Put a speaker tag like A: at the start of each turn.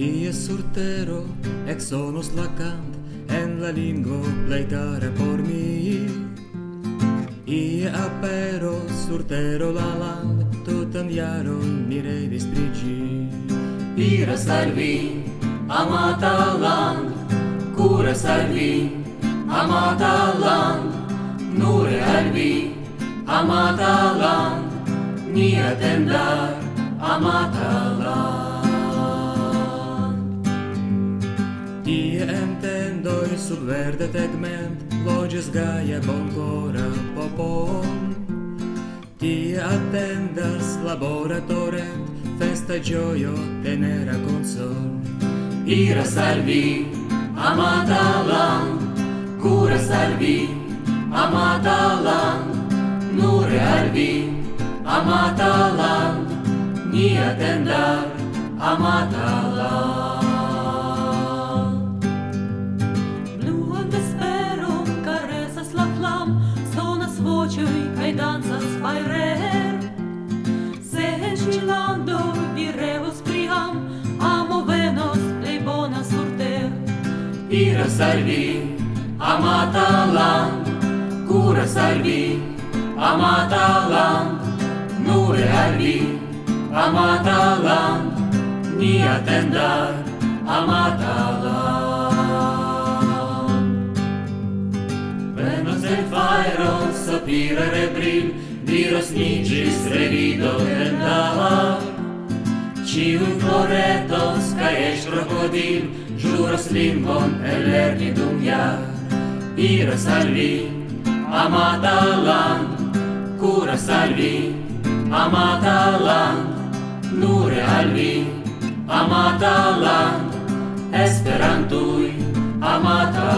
A: Ie sur tero exonos lacant en la lingua pleitare por mi. Ie apero sur tero la land tutan jaron mi revis prigi.
B: Iras vi, amata land, cura salvi vi, amata land, nure al vi, amata land, ni atendar, amata land.
A: sub verde tegment loĝas gaja bonkora popon. Tie attendas labora torrent, festa gioio tenera consol.
B: ira salvi amata land, cura salvi amata land, nure al amata land, ni attendar amata land. Bira sarvi, amatalan, cura sarvi, amatalan, nure arvi, amatalan, ni atendar, amatalan. Venos el fajron, sopira rebril, diros nigis revido tendala, ciu floretos, ca ești crocodil, ĵuras lingvon ellerni dum jar iras al vi amata land kuras al vi amata land nure al vi amata land esperantui amata